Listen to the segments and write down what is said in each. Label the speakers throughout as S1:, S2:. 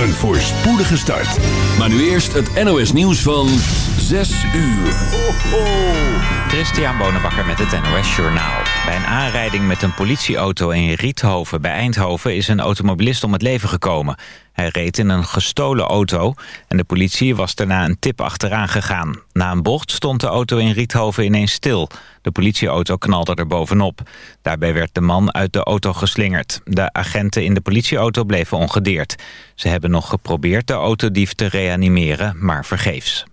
S1: Een voorspoedige start.
S2: Maar nu eerst het NOS nieuws van 6 uur. Ho, ho.
S3: Christian Bonenbakker met het NOS Journaal. Bij een aanrijding met een politieauto in Riethoven bij Eindhoven... is een automobilist om het leven gekomen. Hij reed in een gestolen auto en de politie was daarna een tip achteraan gegaan. Na een bocht stond de auto in Riethoven ineens stil. De politieauto knalde er bovenop. Daarbij werd de man uit de auto geslingerd. De agenten in de politieauto bleven ongedeerd. Ze hebben nog geprobeerd de autodief te reanimeren, maar vergeefs.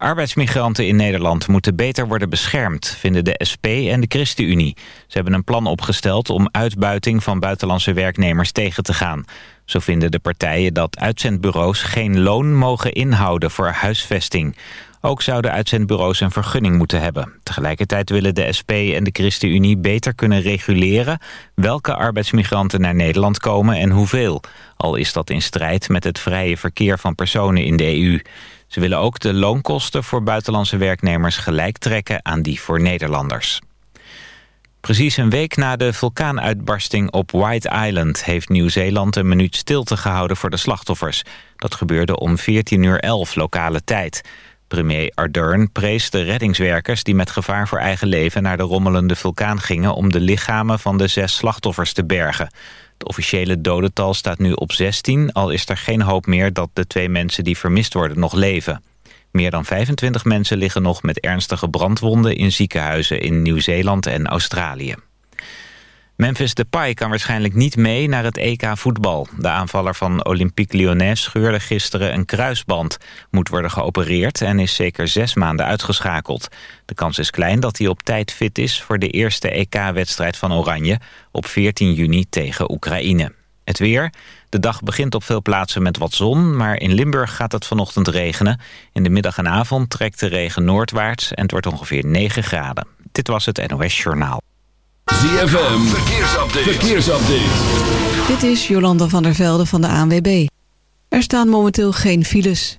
S3: Arbeidsmigranten in Nederland moeten beter worden beschermd, vinden de SP en de ChristenUnie. Ze hebben een plan opgesteld om uitbuiting van buitenlandse werknemers tegen te gaan. Zo vinden de partijen dat uitzendbureaus geen loon mogen inhouden voor huisvesting. Ook zouden uitzendbureaus een vergunning moeten hebben. Tegelijkertijd willen de SP en de ChristenUnie beter kunnen reguleren... welke arbeidsmigranten naar Nederland komen en hoeveel. Al is dat in strijd met het vrije verkeer van personen in de EU. Ze willen ook de loonkosten voor buitenlandse werknemers gelijk trekken aan die voor Nederlanders. Precies een week na de vulkaanuitbarsting op White Island... heeft Nieuw-Zeeland een minuut stilte gehouden voor de slachtoffers. Dat gebeurde om 14.11 uur 11 lokale tijd. Premier Ardern prees de reddingswerkers die met gevaar voor eigen leven... naar de rommelende vulkaan gingen om de lichamen van de zes slachtoffers te bergen. Het officiële dodental staat nu op 16, al is er geen hoop meer dat de twee mensen die vermist worden nog leven. Meer dan 25 mensen liggen nog met ernstige brandwonden in ziekenhuizen in Nieuw-Zeeland en Australië. Memphis Depay kan waarschijnlijk niet mee naar het EK voetbal. De aanvaller van Olympique Lyonnais scheurde gisteren een kruisband. Moet worden geopereerd en is zeker zes maanden uitgeschakeld. De kans is klein dat hij op tijd fit is voor de eerste EK-wedstrijd van Oranje... op 14 juni tegen Oekraïne. Het weer. De dag begint op veel plaatsen met wat zon, maar in Limburg gaat het vanochtend regenen. In de middag en avond trekt de regen noordwaarts en het wordt ongeveer 9 graden. Dit was het NOS Journaal.
S2: ZFM, verkeersupdate. verkeersupdate.
S4: Dit is Jolanda van der Velde van de ANWB. Er staan momenteel geen files.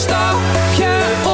S5: stop, can't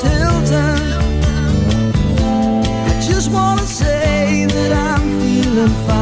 S5: Hilton. I just wanna say that I'm feeling fine.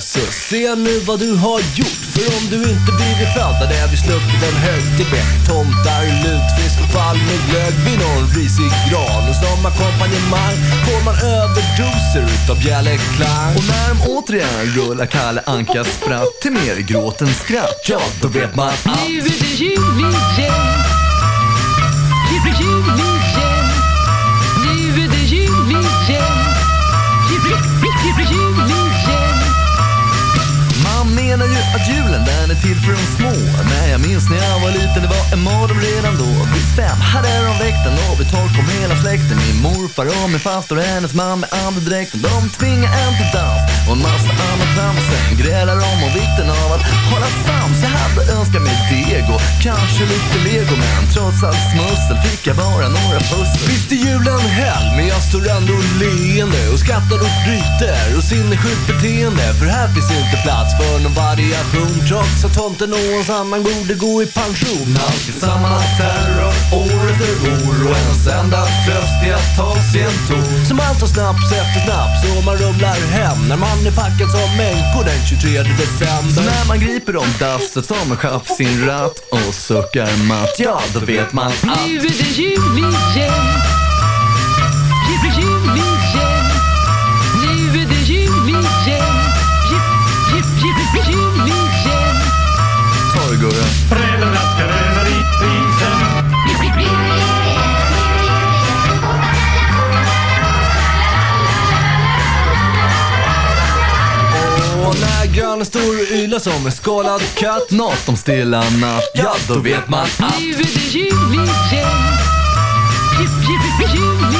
S6: Jesus, se nu vad du har gjort För om du inte blivit född hade vi sluppit en högtid med Tomtar, lutfisk och fall med glögg. vid någon risig gran Och som ackompanjemang får man överdoser utav bjällerklang Och när de återigen rullar Kalle Ankas spratt till mer gråt än skratt Ja, då vet man att
S7: Nu är det jul igen. Jul, jul igen.
S6: Till för de små. När jag minns när jag var liten, det var en mardröm redan då. Vid fem hade de väckt en och vid tolv kom hela släkten. Min morfar och min faster och hennes man med andedräkten De tvingade en till dans och en massa annat trams. Sen grälar de om vikten av att hålla sams Jag hade önskat mig dego, kanske lite lego Men trots allt smussel fick jag bara några pussel. Visst är julen hell, men jag står ändå leende och skrattar och bryter. Och sinnessjukt beteende För här finns inte plats för någon variation Trots att tomten och hans annan borde gå i pension. Alltid samma terror, år efter år Och ens enda tröst är att ta sig en tår Så man tar snaps efter snaps och man rumlar hem När man är packad som människor den 23 december. Så när man griper om dasset som en chef sin ratt och suckar matt Ja, då vet man att
S7: Nu är det jul igen.
S6: en stor yla som en skalad kattmat om stilla natt, ja då vet man att
S7: Nu är det jul igen, jip, jip, jul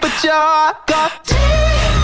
S8: but you're
S9: gone.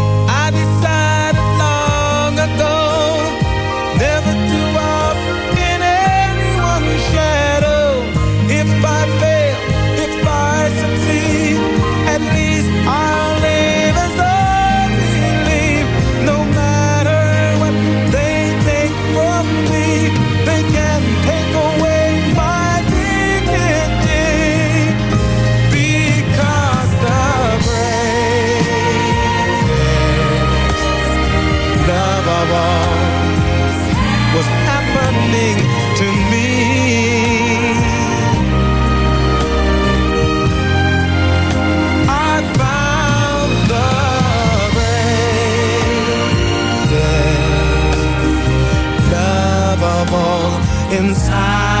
S9: inside.